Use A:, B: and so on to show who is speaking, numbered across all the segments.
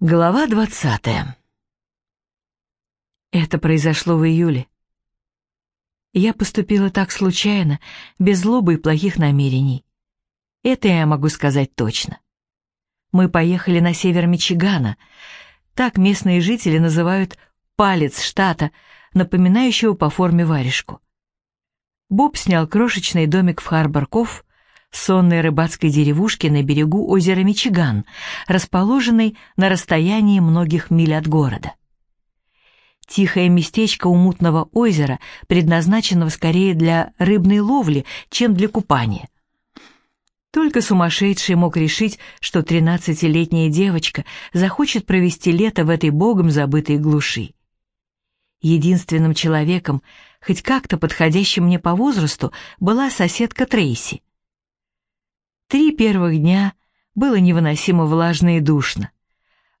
A: Глава двадцатая. Это произошло в июле. Я поступила так случайно, без злобы и плохих намерений. Это я могу сказать точно. Мы поехали на север Мичигана. Так местные жители называют палец штата, напоминающего по форме варежку. Боб снял крошечный домик в Харборков, сонной рыбацкой деревушки на берегу озера Мичиган, расположенной на расстоянии многих миль от города. Тихое местечко у мутного озера, предназначенного скорее для рыбной ловли, чем для купания. Только сумасшедший мог решить, что тринадцатилетняя девочка захочет провести лето в этой богом забытой глуши. Единственным человеком, хоть как-то подходящим мне по возрасту, была соседка Трейси. Три первых дня было невыносимо влажно и душно.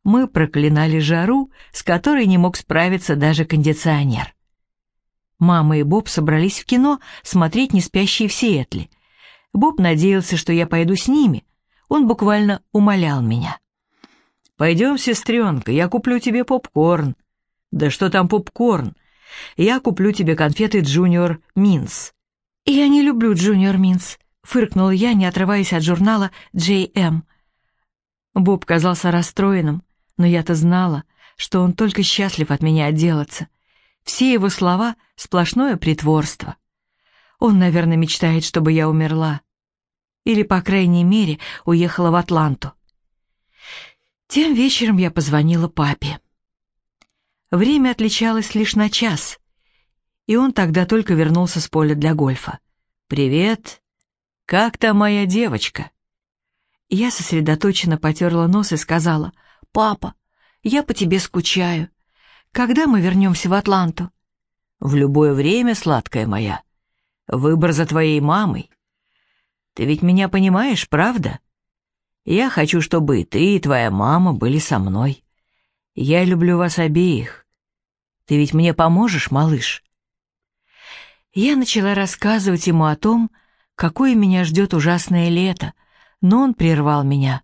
A: Мы проклинали жару, с которой не мог справиться даже кондиционер. Мама и Боб собрались в кино смотреть «Неспящие в Сиэтле». Боб надеялся, что я пойду с ними. Он буквально умолял меня. «Пойдем, сестренка, я куплю тебе попкорн». «Да что там попкорн? Я куплю тебе конфеты Junior Mints». «Я не люблю Junior Mints», фыркнула я, не отрываясь от журнала J.M. Боб казался расстроенным, но я-то знала, что он только счастлив от меня отделаться. Все его слова — сплошное притворство. Он, наверное, мечтает, чтобы я умерла. Или, по крайней мере, уехала в Атланту. Тем вечером я позвонила папе. Время отличалось лишь на час, и он тогда только вернулся с поля для гольфа. «Привет, «Как там моя девочка?» Я сосредоточенно потерла нос и сказала, «Папа, я по тебе скучаю. Когда мы вернемся в Атланту?» «В любое время, сладкая моя. Выбор за твоей мамой. Ты ведь меня понимаешь, правда? Я хочу, чтобы и ты, и твоя мама были со мной. Я люблю вас обеих. Ты ведь мне поможешь, малыш?» Я начала рассказывать ему о том, какое меня ждет ужасное лето, но он прервал меня.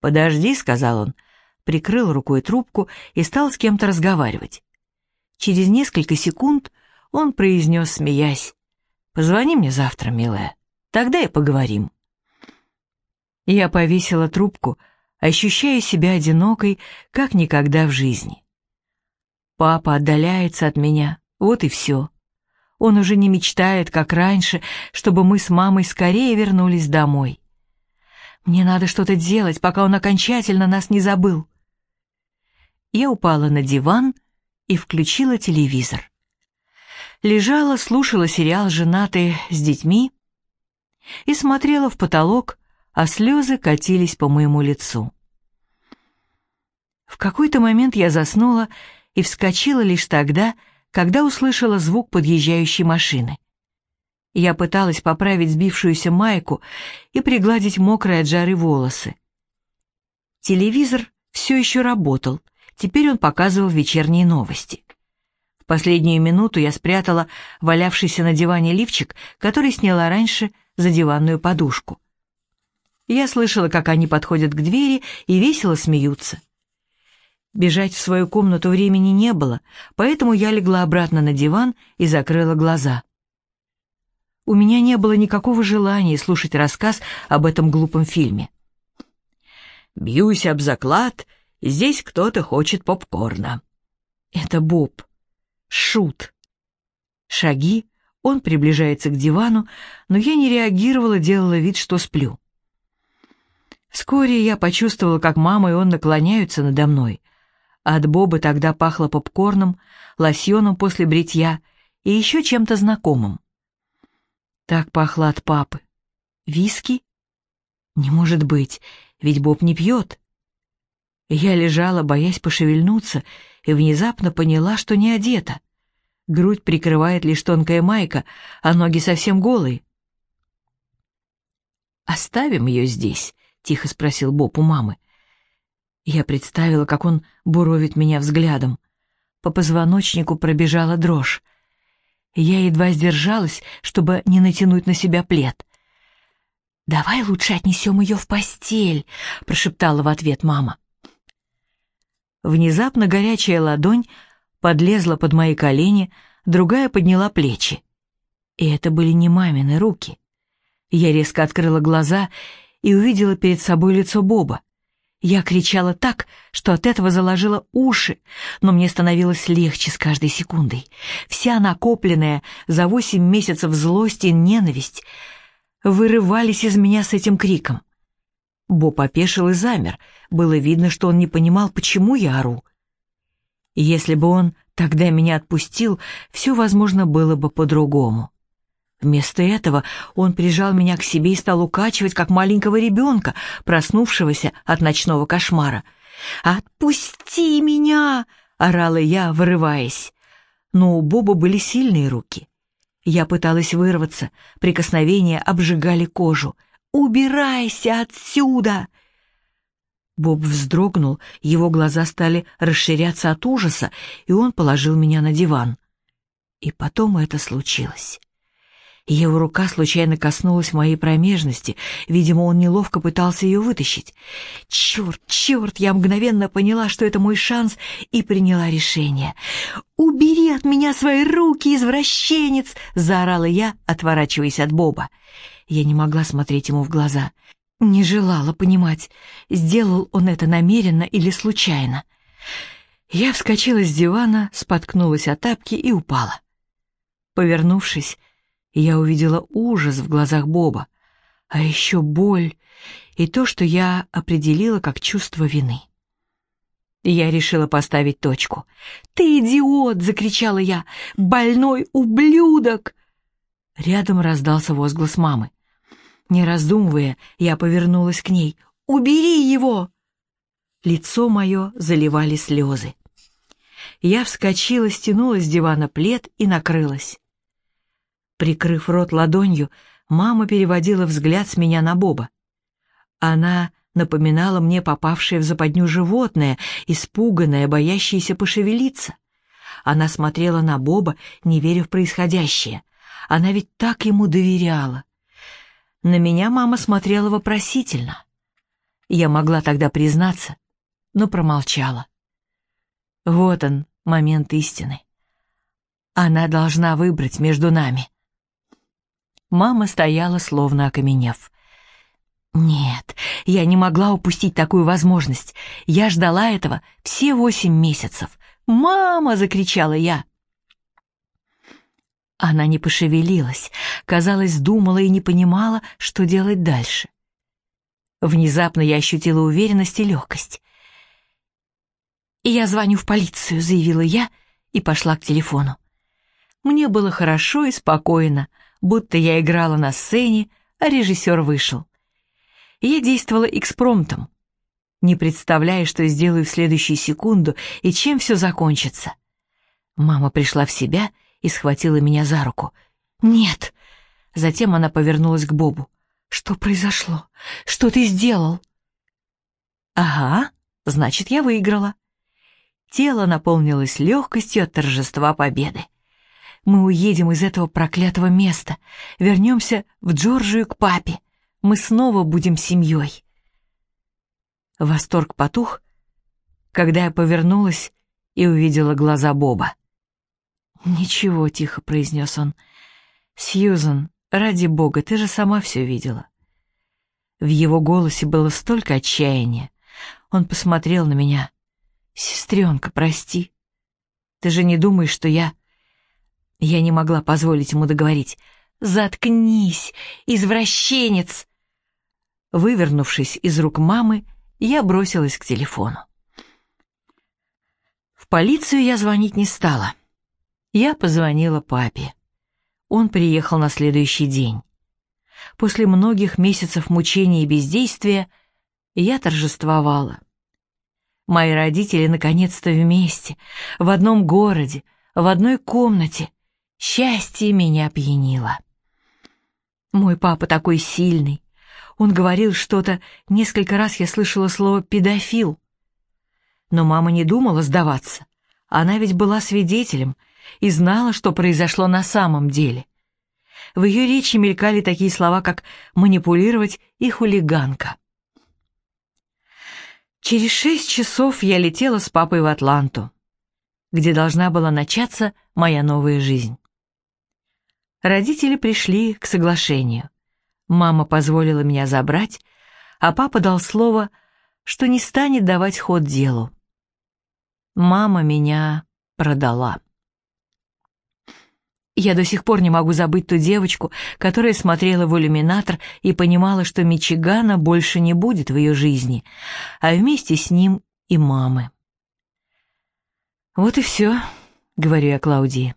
A: «Подожди», — сказал он, прикрыл рукой трубку и стал с кем-то разговаривать. Через несколько секунд он произнес, смеясь, «Позвони мне завтра, милая, тогда и поговорим». Я повесила трубку, ощущая себя одинокой, как никогда в жизни. Папа отдаляется от меня, вот и все. Он уже не мечтает, как раньше, чтобы мы с мамой скорее вернулись домой. Мне надо что-то делать, пока он окончательно нас не забыл. Я упала на диван и включила телевизор. Лежала, слушала сериал «Женатые с детьми» и смотрела в потолок, а слезы катились по моему лицу. В какой-то момент я заснула и вскочила лишь тогда, когда услышала звук подъезжающей машины. Я пыталась поправить сбившуюся майку и пригладить мокрые от жары волосы. Телевизор все еще работал, теперь он показывал вечерние новости. В последнюю минуту я спрятала валявшийся на диване лифчик, который сняла раньше за диванную подушку. Я слышала, как они подходят к двери и весело смеются. Бежать в свою комнату времени не было, поэтому я легла обратно на диван и закрыла глаза. У меня не было никакого желания слушать рассказ об этом глупом фильме. «Бьюсь об заклад, здесь кто-то хочет попкорна». Это Боб. Шут. Шаги, он приближается к дивану, но я не реагировала, делала вид, что сплю. Вскоре я почувствовала, как мама и он наклоняются надо мной — от Боба тогда пахло попкорном, лосьоном после бритья и еще чем-то знакомым. Так пахло от папы. Виски? Не может быть, ведь Боб не пьет. Я лежала, боясь пошевельнуться, и внезапно поняла, что не одета. Грудь прикрывает лишь тонкая майка, а ноги совсем голые. «Оставим ее здесь?» — тихо спросил Боб у мамы. Я представила, как он буровит меня взглядом. По позвоночнику пробежала дрожь. Я едва сдержалась, чтобы не натянуть на себя плед. «Давай лучше отнесем ее в постель», — прошептала в ответ мама. Внезапно горячая ладонь подлезла под мои колени, другая подняла плечи. И это были не мамины руки. Я резко открыла глаза и увидела перед собой лицо Боба. Я кричала так, что от этого заложила уши, но мне становилось легче с каждой секундой. Вся накопленная за восемь месяцев злость и ненависть вырывались из меня с этим криком. Боб опешил и замер. Было видно, что он не понимал, почему я ору. Если бы он тогда меня отпустил, все, возможно, было бы по-другому. Вместо этого он прижал меня к себе и стал укачивать, как маленького ребенка, проснувшегося от ночного кошмара. «Отпусти меня!» — орала я, вырываясь. Но у Боба были сильные руки. Я пыталась вырваться, прикосновения обжигали кожу. «Убирайся отсюда!» Боб вздрогнул, его глаза стали расширяться от ужаса, и он положил меня на диван. И потом это случилось. Его рука случайно коснулась моей промежности. Видимо, он неловко пытался ее вытащить. Черт, черт, я мгновенно поняла, что это мой шанс, и приняла решение. «Убери от меня свои руки, извращенец!» — заорала я, отворачиваясь от Боба. Я не могла смотреть ему в глаза. Не желала понимать, сделал он это намеренно или случайно. Я вскочила с дивана, споткнулась о тапки и упала. Повернувшись, я увидела ужас в глазах Боба, а еще боль и то, что я определила как чувство вины. Я решила поставить точку. «Ты идиот!» — закричала я. «Больной ублюдок!» Рядом раздался возглас мамы. Не раздумывая, я повернулась к ней. «Убери его!» Лицо мое заливали слезы. Я вскочила, стянула с дивана плед и накрылась. Прикрыв рот ладонью, мама переводила взгляд с меня на Боба. Она напоминала мне попавшее в западню животное, испуганное, боящееся пошевелиться. Она смотрела на Боба, не веря в происходящее. Она ведь так ему доверяла. На меня мама смотрела вопросительно. Я могла тогда признаться, но промолчала. Вот он, момент истины. Она должна выбрать между нами. Мама стояла, словно окаменев. Нет, я не могла упустить такую возможность. Я ждала этого все восемь месяцев. «Мама!» — закричала я. Она не пошевелилась, казалось, думала и не понимала, что делать дальше. Внезапно я ощутила уверенность и легкость. «Я звоню в полицию», — заявила я и пошла к телефону. Мне было хорошо и спокойно, будто я играла на сцене, а режиссер вышел. Я действовала экспромтом, не представляя, что сделаю в следующую секунду и чем все закончится. Мама пришла в себя и схватила меня за руку. «Нет!» Затем она повернулась к Бобу. «Что произошло? Что ты сделал?» «Ага, значит, я выиграла». Тело наполнилось легкостью от торжества победы. Мы уедем из этого проклятого места, вернемся в Джорджию к папе. Мы снова будем семьей. Восторг потух, когда я повернулась и увидела глаза Боба. «Ничего», — тихо произнес он. «Сьюзан, ради бога, ты же сама все видела». В его голосе было столько отчаяния. Он посмотрел на меня. «Сестренка, прости. Ты же не думаешь, что я...» Я не могла позволить ему договорить. «Заткнись, извращенец!» Вывернувшись из рук мамы, я бросилась к телефону. В полицию я звонить не стала. Я позвонила папе. Он приехал на следующий день. После многих месяцев мучений и бездействия я торжествовала. Мои родители наконец-то вместе, в одном городе, в одной комнате. Счастье меня пьянило. Мой папа такой сильный. Он говорил что-то, несколько раз я слышала слово «педофил». Но мама не думала сдаваться. Она ведь была свидетелем и знала, что произошло на самом деле. В ее речи мелькали такие слова, как «манипулировать» и «хулиганка». Через шесть часов я летела с папой в Атланту, где должна была начаться моя новая жизнь. Родители пришли к соглашению. Мама позволила меня забрать, а папа дал слово, что не станет давать ход делу. Мама меня продала. Я до сих пор не могу забыть ту девочку, которая смотрела в иллюминатор и понимала, что Мичигана больше не будет в ее жизни, а вместе с ним и мамы. «Вот и все», — говорю я Клаудии.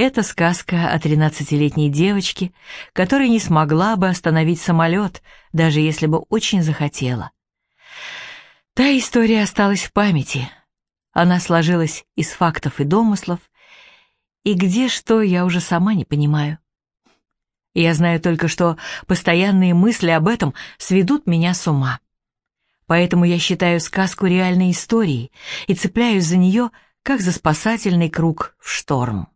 A: Это сказка о тринадцатилетней девочке, которая не смогла бы остановить самолет, даже если бы очень захотела. Та история осталась в памяти. Она сложилась из фактов и домыслов, и где что, я уже сама не понимаю. Я знаю только, что постоянные мысли об этом сведут меня с ума. Поэтому я считаю сказку реальной историей и цепляюсь за нее, как за спасательный круг в шторм.